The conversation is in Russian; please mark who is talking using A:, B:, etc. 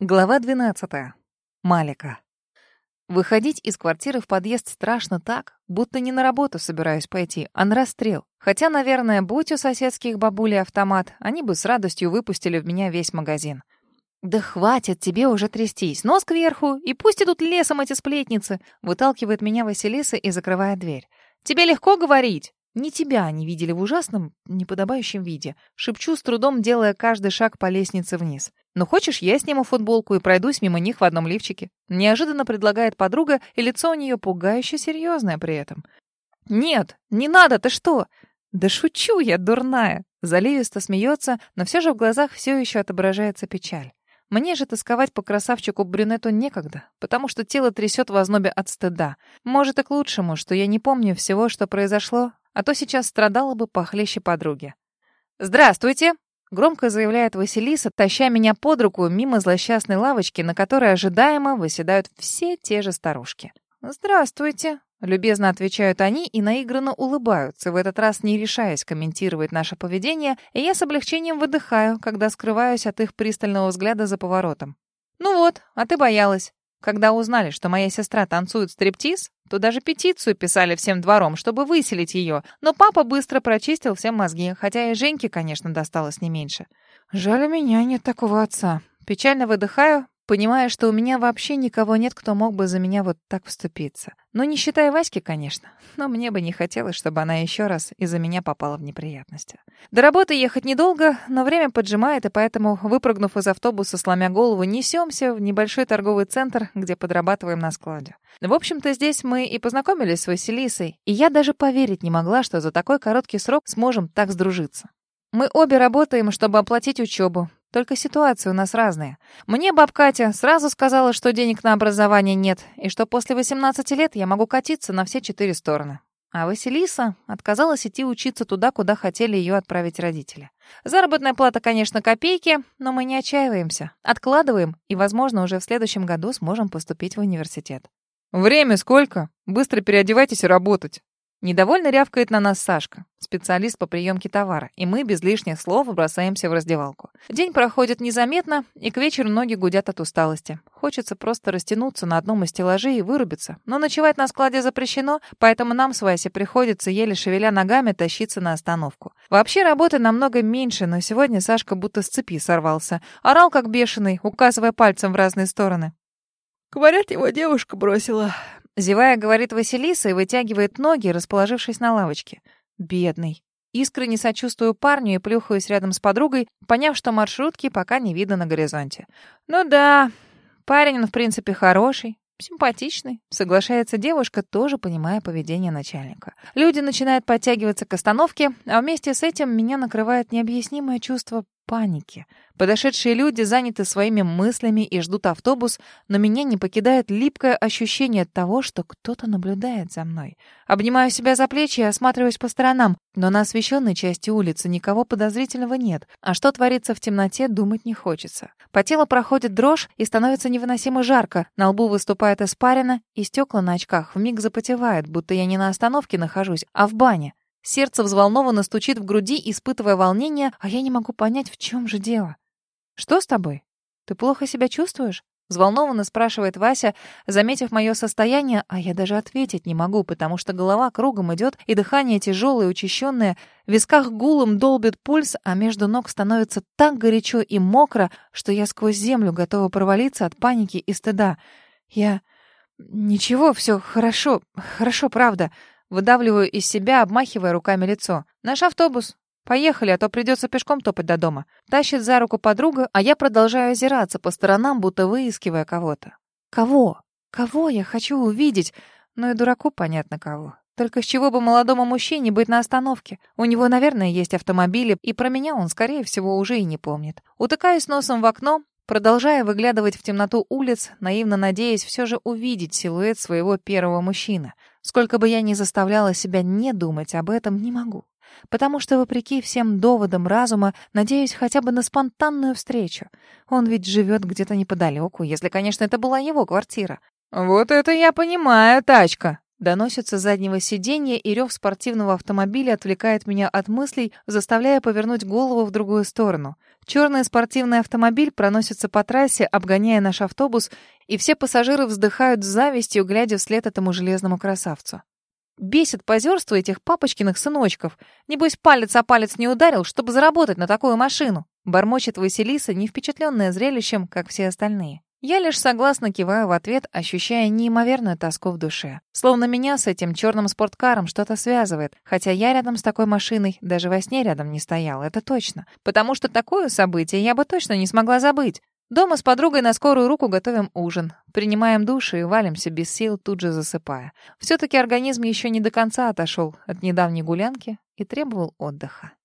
A: Глава 12. Малика. Выходить из квартиры в подъезд страшно так, будто не на работу собираюсь пойти, а на расстрел. Хотя, наверное, будь у соседских бабулей автомат, они бы с радостью выпустили в меня весь магазин. «Да хватит тебе уже трястись, нос кверху, и пусть идут лесом эти сплетницы!» Выталкивает меня Василиса и закрывает дверь. «Тебе легко говорить?» Не тебя они видели в ужасном, неподобающем виде. Шепчу с трудом, делая каждый шаг по лестнице вниз. «Ну хочешь, я сниму футболку и пройдусь мимо них в одном лифчике?» Неожиданно предлагает подруга, и лицо у нее пугающе серьезное при этом. «Нет, не надо, ты что?» «Да шучу я, дурная!» Заливисто смеется, но все же в глазах все еще отображается печаль. Мне же тосковать по красавчику-брюнету некогда, потому что тело трясет в ознобе от стыда. Может, и к лучшему, что я не помню всего, что произошло, а то сейчас страдала бы похлеще подруги. «Здравствуйте!» — громко заявляет Василиса, таща меня под руку мимо злосчастной лавочки, на которой ожидаемо выседают все те же старушки. «Здравствуйте!» — любезно отвечают они и наигранно улыбаются, в этот раз не решаясь комментировать наше поведение, и я с облегчением выдыхаю, когда скрываюсь от их пристального взгляда за поворотом. «Ну вот, а ты боялась. Когда узнали, что моя сестра танцует стриптиз, то даже петицию писали всем двором, чтобы выселить ее, но папа быстро прочистил всем мозги, хотя и Женьке, конечно, досталось не меньше. Жаль, у меня нет такого отца. Печально выдыхаю, понимая, что у меня вообще никого нет, кто мог бы за меня вот так вступиться. Ну, не считая Васьки, конечно. Но мне бы не хотелось, чтобы она еще раз из-за меня попала в неприятности. До работы ехать недолго, но время поджимает, и поэтому, выпрыгнув из автобуса, сломя голову, несемся в небольшой торговый центр, где подрабатываем на складе. В общем-то, здесь мы и познакомились с Василисой, и я даже поверить не могла, что за такой короткий срок сможем так сдружиться. Мы обе работаем, чтобы оплатить учебу, только ситуации у нас разные. Мне баб Катя сразу сказала, что денег на образование нет, и что после 18 лет я могу катиться на все четыре стороны. А Василиса отказалась идти учиться туда, куда хотели ее отправить родители. Заработная плата, конечно, копейки, но мы не отчаиваемся. Откладываем, и, возможно, уже в следующем году сможем поступить в университет. «Время сколько? Быстро переодевайтесь и работать!» Недовольно рявкает на нас Сашка, специалист по приемке товара, и мы без лишних слов бросаемся в раздевалку. День проходит незаметно, и к вечеру ноги гудят от усталости. Хочется просто растянуться на одном из стеллажей и вырубиться, но ночевать на складе запрещено, поэтому нам с Васей приходится, еле шевеля ногами, тащиться на остановку. Вообще работы намного меньше, но сегодня Сашка будто с цепи сорвался. Орал как бешеный, указывая пальцем в разные стороны.
B: Говорят, его девушка бросила.
A: Зевая, говорит Василиса и вытягивает ноги, расположившись на лавочке. Бедный. Искренне сочувствую парню и плюхаюсь рядом с подругой, поняв, что маршрутки пока не видно на горизонте. Ну да, парень он, в принципе, хороший, симпатичный. Соглашается девушка, тоже понимая поведение начальника. Люди начинают подтягиваться к остановке, а вместе с этим меня накрывает необъяснимое чувство паники. Подошедшие люди заняты своими мыслями и ждут автобус, но меня не покидает липкое ощущение того, что кто-то наблюдает за мной. Обнимаю себя за плечи и осматриваюсь по сторонам, но на освещенной части улицы никого подозрительного нет, а что творится в темноте, думать не хочется. По телу проходит дрожь и становится невыносимо жарко, на лбу выступает испарина, и стекла на очках вмиг запотевают, будто я не на остановке нахожусь, а в бане. Сердце взволнованно стучит в груди, испытывая волнение, а я не могу понять, в чем же дело. «Что с тобой? Ты плохо себя чувствуешь?» Взволнованно спрашивает Вася, заметив мое состояние, а я даже ответить не могу, потому что голова кругом идет, и дыхание тяжелое, учащенное, в висках гулом долбит пульс, а между ног становится так горячо и мокро, что я сквозь землю готова провалиться от паники и стыда. Я... Ничего, все хорошо, хорошо, правда. Выдавливаю из себя, обмахивая руками лицо. «Наш автобус. Поехали, а то придется пешком топать до дома». Тащит за руку подруга, а я продолжаю озираться по сторонам, будто выискивая кого-то. Кого? Кого я хочу увидеть? Ну и дураку понятно кого. Только с чего бы молодому мужчине быть на остановке? У него, наверное, есть автомобили, и про меня он, скорее всего, уже и не помнит. Утыкаюсь носом в окно, продолжая выглядывать в темноту улиц, наивно надеясь все же увидеть силуэт своего первого мужчины. Сколько бы я ни заставляла себя не думать об этом, не могу. Потому что, вопреки всем доводам разума, надеюсь хотя бы на спонтанную встречу. Он ведь живет где-то неподалеку, если, конечно, это была его квартира. «Вот это я понимаю, тачка!» Доносится заднего сиденья, и рев спортивного автомобиля отвлекает меня от мыслей, заставляя повернуть голову в другую сторону. Черный спортивный автомобиль проносится по трассе, обгоняя наш автобус, и все пассажиры вздыхают с завистью, глядя вслед этому железному красавцу. Бесит позерство этих папочкиных сыночков. Небось, палец о палец не ударил, чтобы заработать на такую машину. Бормочет Василиса, не впечатленная зрелищем, как все остальные. Я лишь согласно киваю в ответ, ощущая неимоверную тоску в душе. Словно меня с этим черным спорткаром что-то связывает, хотя я рядом с такой машиной даже во сне рядом не стоял, это точно. Потому что такое событие я бы точно не смогла забыть. Дома с подругой на скорую руку готовим ужин. Принимаем душ и валимся без сил, тут же засыпая. Все-таки организм еще не до конца отошел от недавней гулянки и требовал отдыха.